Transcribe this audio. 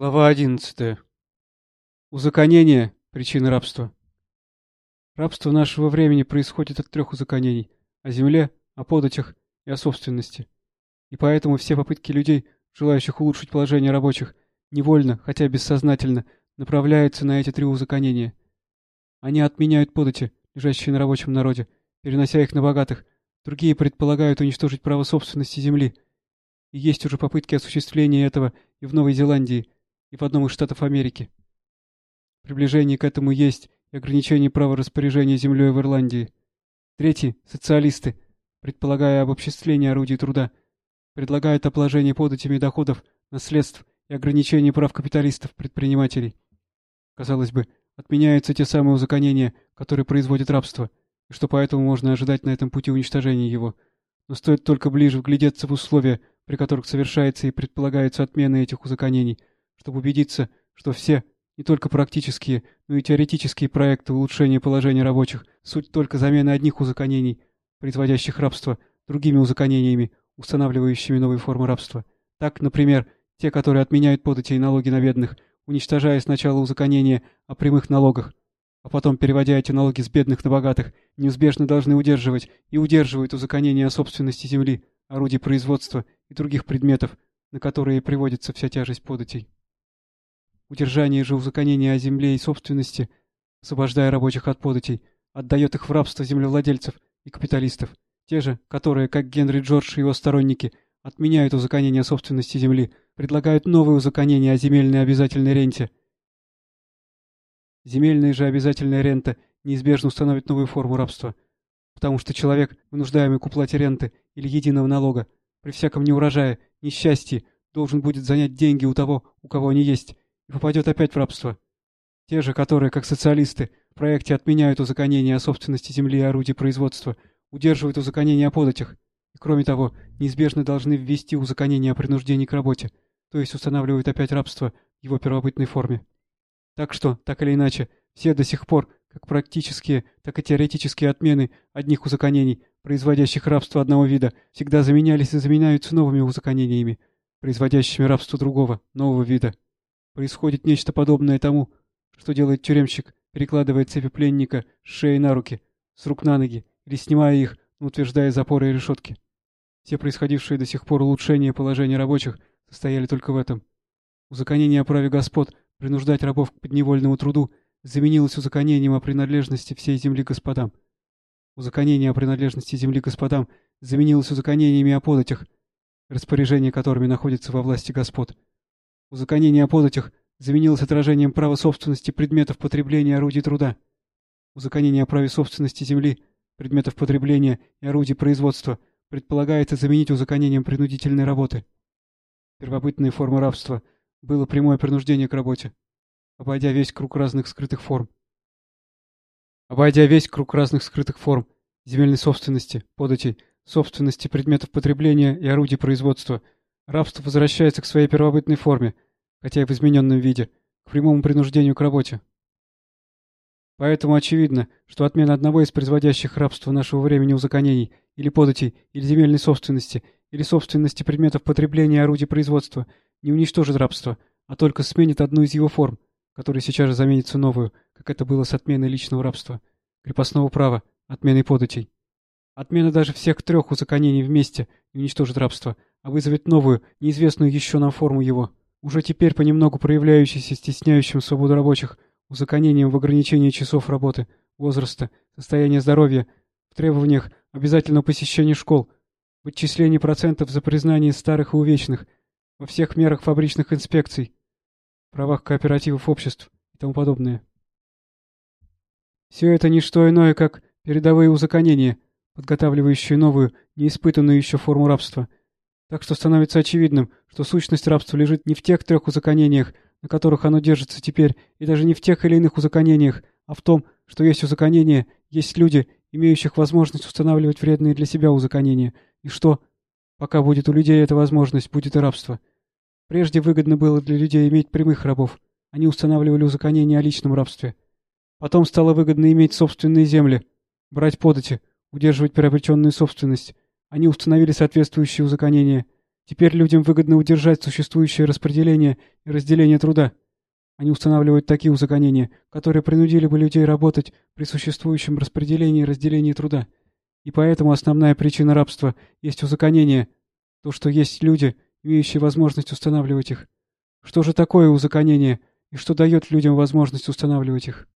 Глава одиннадцатая. Узаконение – причина рабства. Рабство нашего времени происходит от трех узаконений – о земле, о податях и о собственности. И поэтому все попытки людей, желающих улучшить положение рабочих, невольно, хотя бессознательно, направляются на эти три узаконения. Они отменяют подати, лежащие на рабочем народе, перенося их на богатых, другие предполагают уничтожить право собственности земли. И есть уже попытки осуществления этого и в Новой Зеландии – и в одном из штатов Америки. Приближение к этому есть и ограничение права распоряжения землей в Ирландии. Третий — социалисты, предполагая обобществление орудий труда, предлагают обложение податями доходов, наследств и ограничение прав капиталистов-предпринимателей. Казалось бы, отменяются те самые узаконения, которые производят рабство, и что поэтому можно ожидать на этом пути уничтожения его. Но стоит только ближе вглядеться в условия, при которых совершается и предполагается отмена этих узаконений — чтобы убедиться, что все, не только практические, но и теоретические проекты улучшения положения рабочих, суть только замены одних узаконений, производящих рабство, другими узаконениями, устанавливающими новые формы рабства. Так, например, те, которые отменяют подати и налоги на бедных, уничтожая сначала узаконение о прямых налогах, а потом, переводя эти налоги с бедных на богатых, неизбежно должны удерживать и удерживают узаконение о собственности земли, орудий производства и других предметов, на которые приводится вся тяжесть податей. Удержание же узаконения о земле и собственности, освобождая рабочих от податей, отдает их в рабство землевладельцев и капиталистов. Те же, которые, как Генри Джордж и его сторонники, отменяют узаконение собственности земли, предлагают новые узаконения о земельной обязательной ренте. Земельная же обязательная рента неизбежно установит новую форму рабства, потому что человек, вынуждаемый к уплате ренты или единого налога, при всяком неурожае, несчастье, должен будет занять деньги у того, у кого они есть, и попадет опять в рабство. Те же, которые, как социалисты, в проекте отменяют узаконение о собственности земли и орудий производства, удерживают узаконение о податях, и, кроме того, неизбежно должны ввести узаконение о принуждении к работе, то есть устанавливают опять рабство в его первобытной форме. Так что, так или иначе, все до сих пор, как практические, так и теоретические отмены одних узаконений, производящих рабство одного вида, всегда заменялись и заменяются новыми узаконениями, производящими рабство другого, нового вида. Происходит нечто подобное тому, что делает тюремщик, перекладывая цепи пленника с шеи на руки, с рук на ноги, или снимая их, утверждая запоры и решетки. Все происходившие до сих пор улучшения положения рабочих состояли только в этом. Узаконение о праве господ принуждать рабов к подневольному труду заменилось узаконением о принадлежности всей земли господам. Узаконение о принадлежности земли господам заменилось узаконениями о податях, распоряжение которыми находится во власти господ. Узаконение о податях заменилось отражением права собственности предметов потребления орудий труда. Узаконение о праве собственности земли, предметов потребления и орудий производства предполагается заменить узаконением принудительной работы. Первобытная форма рабства было прямое принуждение к работе, обойдя весь круг разных скрытых форм. Обойдя весь круг разных скрытых форм земельной собственности, податей, собственности предметов потребления и орудий производства – Рабство возвращается к своей первобытной форме, хотя и в измененном виде, к прямому принуждению к работе. Поэтому очевидно, что отмена одного из производящих рабство нашего времени узаконений, или податей, или земельной собственности, или собственности предметов потребления и орудий производства, не уничтожит рабство, а только сменит одну из его форм, которая сейчас же заменится новую, как это было с отменой личного рабства, крепостного права, отменой податей. Отмена даже всех трех узаконений вместе не уничтожит рабство — а вызовет новую, неизвестную еще нам форму его, уже теперь понемногу проявляющуюся стесняющим свободу рабочих, узаконением в ограничении часов работы, возраста, состояния здоровья, в требованиях обязательного посещения школ, в отчислении процентов за признание старых и увечных, во всех мерах фабричных инспекций, правах кооперативов обществ и тому подобное. Все это не что иное, как передовые узаконения, подготавливающие новую, неиспытанную еще форму рабства — так что становится очевидным, что сущность рабства лежит не в тех трех узаконениях, на которых оно держится теперь, и даже не в тех или иных узаконениях, а в том, что есть узаконения, есть люди, имеющих возможность устанавливать вредные для себя узаконения, и что, пока будет у людей эта возможность, будет и рабство. Прежде выгодно было для людей иметь прямых рабов, они устанавливали узаконение о личном рабстве. Потом стало выгодно иметь собственные земли, брать подати, удерживать приобретенную собственность, они установили соответствующие узаконения. Теперь людям выгодно удержать существующее распределение и разделение труда. Они устанавливают такие узаконения, которые принудили бы людей работать при существующем распределении и разделении труда. И поэтому основная причина рабства есть узаконение, то, что есть люди, имеющие возможность устанавливать их. Что же такое узаконение, и что дает людям возможность устанавливать их?